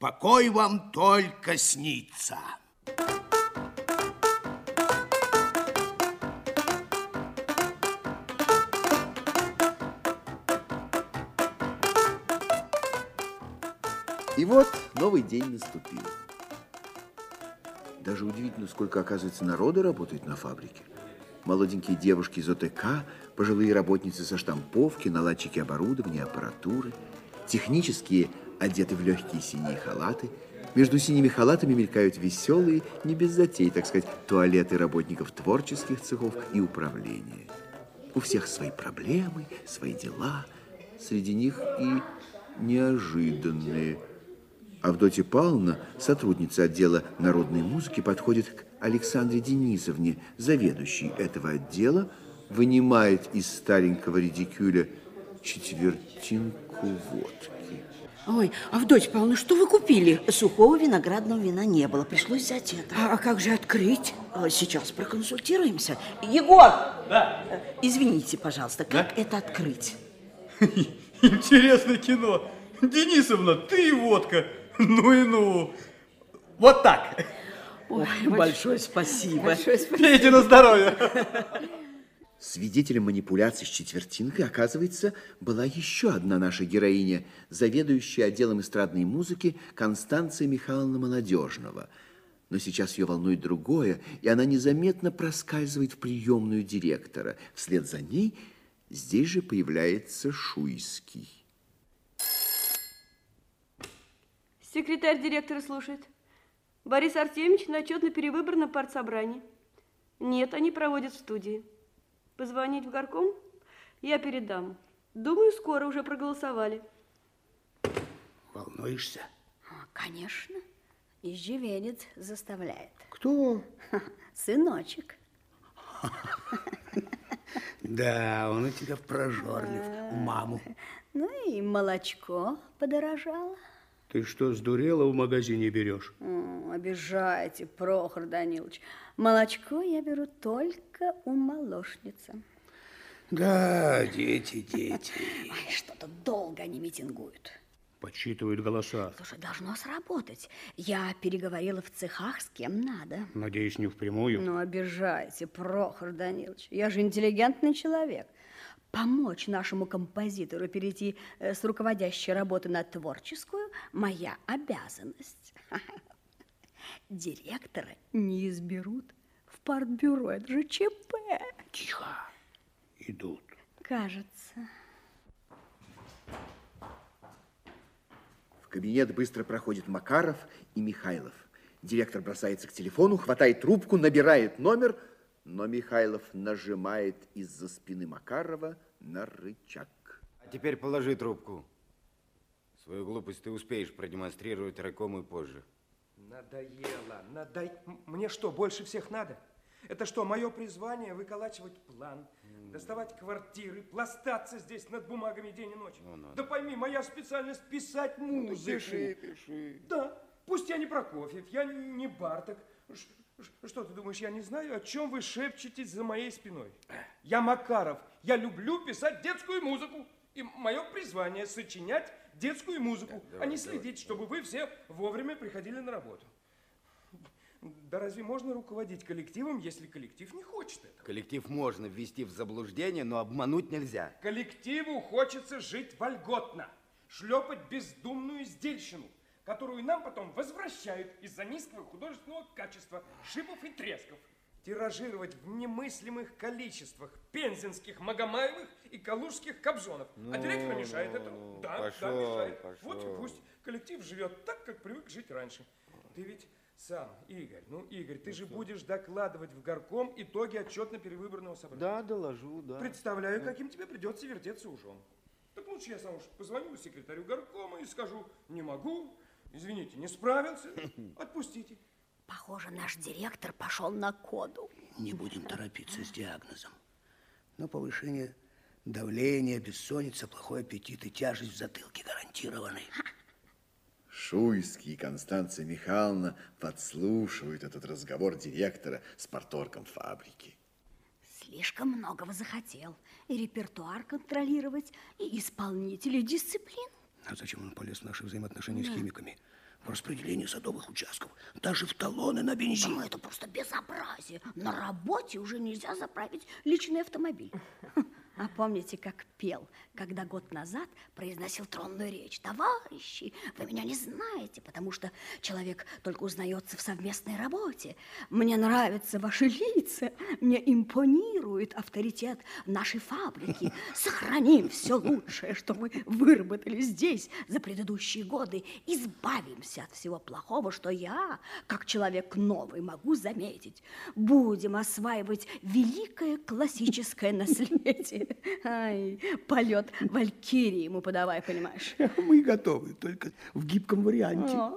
Покой вам только снится. И вот новый день наступил. Даже удивительно, сколько, оказывается, народа работает на фабрике. Молоденькие девушки из ОТК, пожилые работницы со штамповки, наладчики оборудования, аппаратуры, технические, одеты в легкие синие халаты. Между синими халатами мелькают веселые, не без затей, так сказать, туалеты работников творческих цехов и управления. У всех свои проблемы, свои дела. Среди них и неожиданные – Авдотья Павловна, сотрудница отдела народной музыки, подходит к Александре Денисовне, заведующей этого отдела, вынимает из старенького редикюля четвертинку водки. Ой, Авдотья Павловна, что вы купили? Сухого виноградного вина не было, пришлось взять это. А, а как же открыть? А, сейчас проконсультируемся. Егор! Да. Извините, пожалуйста, как Да? это открыть? Интересное кино. Денисовна, ты и водка. Ну и ну. Вот так. Ой, большое спасибо. Большое спасибо. Пейте на здоровье. Свидетелем манипуляций с четвертинкой, оказывается, была еще одна наша героиня, заведующая отделом эстрадной музыки Констанция Михайловна Молодежного. Но сейчас ее волнует другое, и она незаметно проскальзывает в приемную директора. Вслед за ней здесь же появляется Шуйский. Секретарь директора слушает. Борис Артемьевич на отчетно-перевыбор на партсобрании. Нет, они проводят в студии. Позвонить в горком? Я передам. Думаю, скоро уже проголосовали. Волнуешься? Конечно. Иждивенец заставляет. Кто? Сыночек. Да, он у тебя прожорлив. Маму. Ну и молочко подорожало. Ты что, сдурела, в магазине берешь? М, Обижаете, Прохор Данилович. Молочко я беру только у молочницы. Да, дети, дети. Ой, что-то долго они митингуют. Подсчитывают голоса. Слушай, должно сработать. Я переговорила в цехах с кем надо. Надеюсь, не впрямую. Ну, обижаете, Прохор Данилович. Я же интеллигентный человек. Помочь нашему композитору перейти э, с руководящей работы на творческую – моя обязанность. Директора не изберут в партбюро. Это же ЧП. Тихо. Идут. Кажется. В кабинет быстро проходит Макаров и Михайлов. Директор бросается к телефону, хватает трубку, набирает номер, но Михайлов нажимает из-за спины Макарова на рычаг. А теперь положи трубку. Свою глупость ты успеешь продемонстрировать райкому и позже. Надоело. М- Мне что, больше всех надо? Это что, мое призвание выколачивать план, доставать квартиры, пластаться здесь над бумагами день и ночь? Ну, надо. да пойми, моя специальность писать музыку. Пиши, пиши. Да, пусть я не Прокофьев, я не Барток. Что ты думаешь, я не знаю, о чем вы шепчетесь за моей спиной? Я Макаров, я люблю писать детскую музыку. И мое призвание сочинять детскую музыку, а не следить, чтобы вы все вовремя приходили на работу. Да разве можно руководить коллективом, если коллектив не хочет этого? Коллектив можно ввести в заблуждение, но обмануть нельзя. Коллективу хочется жить вольготно, шлепать бездумную издельщину, которую нам потом возвращают из-за низкого художественного качества шипов и тресков. Тиражировать в немыслимых количествах пензенских Магомаевых и калужских Кобзонов. а директор мешает этому. Да, пошел, да, мешает. пошел. Вот и пусть коллектив живет так, как привык жить раньше. Ты ведь сам, Игорь, ну, Игорь, ты же будешь докладывать в горком итоги отчетно-перевыборного собрания. Да, доложу, да. Представляю, каким тебе придется вертеться ужом. Так лучше я сам уж позвоню секретарю горкома и скажу, не могу, извините, не справился, отпустите. Похоже, наш директор пошел на коду. Не будем торопиться с диагнозом. Но повышение давления, бессонница, плохой аппетит и тяжесть в затылке гарантированы. Шуйский и Констанция Михайловна подслушивают этот разговор директора с порторгом фабрики. Слишком многого захотел. И репертуар контролировать, и исполнителей дисциплину. А зачем он полез в наши взаимоотношения с химиками? в распределении садовых участков, даже в талоны на бензин. Ну, это просто безобразие. На работе уже нельзя заправить личный автомобиль. А помните, как пел, когда год назад произносил тронную речь? Товарищи, вы меня не знаете, потому что человек только узнается в совместной работе. Мне нравятся ваши лица, мне импонирует авторитет нашей фабрики. Сохраним все лучшее, что мы выработали здесь за предыдущие годы. Избавимся от всего плохого, что я, как человек новый, могу заметить. Будем осваивать великое классическое наследие. Ай, полет Валькирии ему подавай, понимаешь? Мы готовы, только в гибком варианте. О,